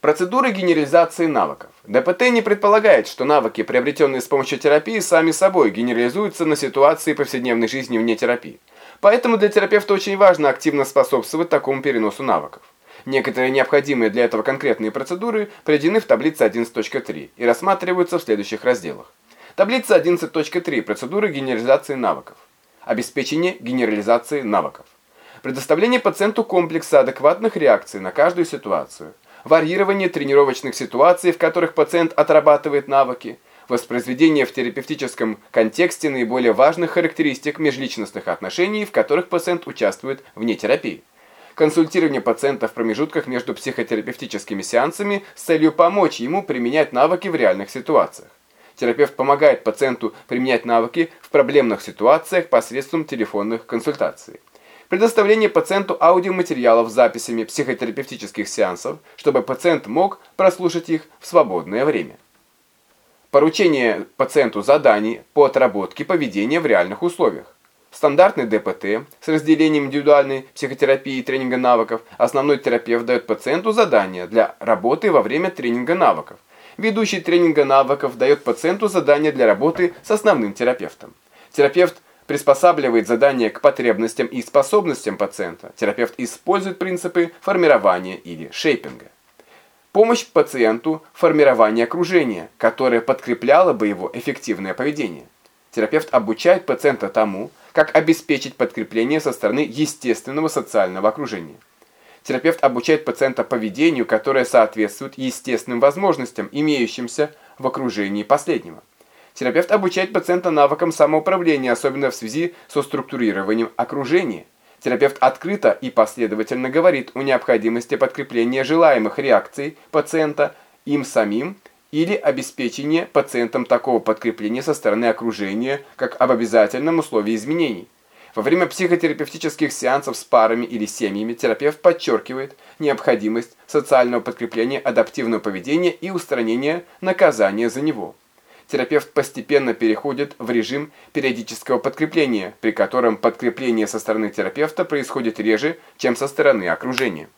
Процедуры генерализации навыков. ДПТ не предполагает, что навыки, приобретенные с помощью терапии, сами собой генерализуются на ситуации повседневной жизни вне терапии. Поэтому для терапевта очень важно активно способствовать такому переносу навыков. Некоторые необходимые для этого конкретные процедуры приведены в таблице 11.3 и рассматриваются в следующих разделах. Таблица 11.3. Процедуры генерализации навыков. Обеспечение генерализации навыков. Предоставление пациенту комплекса адекватных реакций на каждую ситуацию – варьирование тренировочных ситуаций, в которых пациент отрабатывает навыки, воспроизведение в терапевтическом контексте наиболее важных характеристик межличностных отношений, в которых пациент участвует вне терапии. Консультирование пациента в промежутках между психотерапевтическими сеансами с целью помочь ему применять навыки в реальных ситуациях. Терапевт помогает пациенту применять навыки в проблемных ситуациях посредством телефонных консультаций. Предоставление пациенту аудиоматериалов с записями психотерапевтических сеансов, чтобы пациент мог прослушать их в свободное время. Поручение пациенту заданий по отработке поведения в реальных условиях. Стандартный ДПТ с разделением индивидуальной психотерапии и тренинга навыков основной терапевт дает пациенту задания для работы во время тренинга навыков. Ведущий тренинга навыков дает пациенту задания для работы с основным терапевтом. Терапевт приспосабливает задание к потребностям и способностям пациента. Терапевт использует принципы формирования или шейпинга. Помощь пациенту в формировании окружения, которое подкрепляло бы его эффективное поведение. Терапевт обучает пациента тому, как обеспечить подкрепление со стороны естественного социального окружения. Терапевт обучает пациента поведению, которое соответствует естественным возможностям, имеющимся в окружении последнего. Терапевт обучает пациента навыкам самоуправления, особенно в связи со структурированием окружения. Терапевт открыто и последовательно говорит о необходимости подкрепления желаемых реакций пациента им самим или обеспечения пациентом такого подкрепления со стороны окружения, как об обязательном условии изменений. Во время психотерапевтических сеансов с парами или семьями терапевт подчеркивает необходимость социального подкрепления адаптивного поведения и устранения наказания за него терапевт постепенно переходит в режим периодического подкрепления, при котором подкрепление со стороны терапевта происходит реже, чем со стороны окружения.